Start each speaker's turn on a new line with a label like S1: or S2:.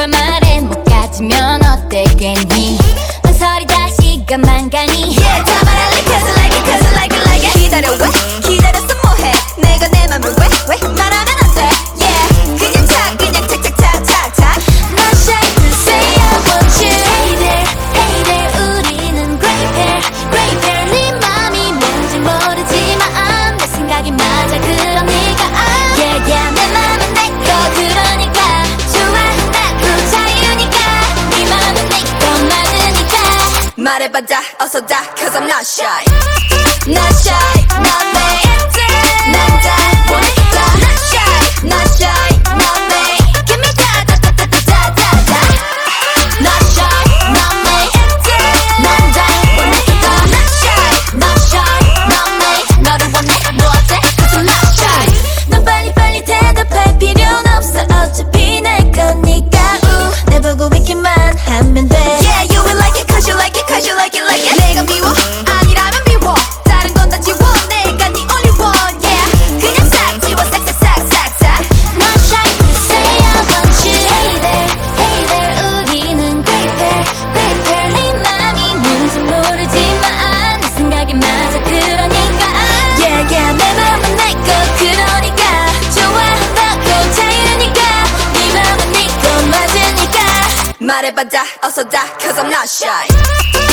S1: 누가 말해 못 가지면 어때 괜히 한 소리 다시가 망가니 Yeah,
S2: 잡아라 like it, cause I like it, cause I like it, like it 기다려 왜 말해봐 다 어서 다 Cause I'm not shy. Not shy, not me But die, also die, cause I'm not shy.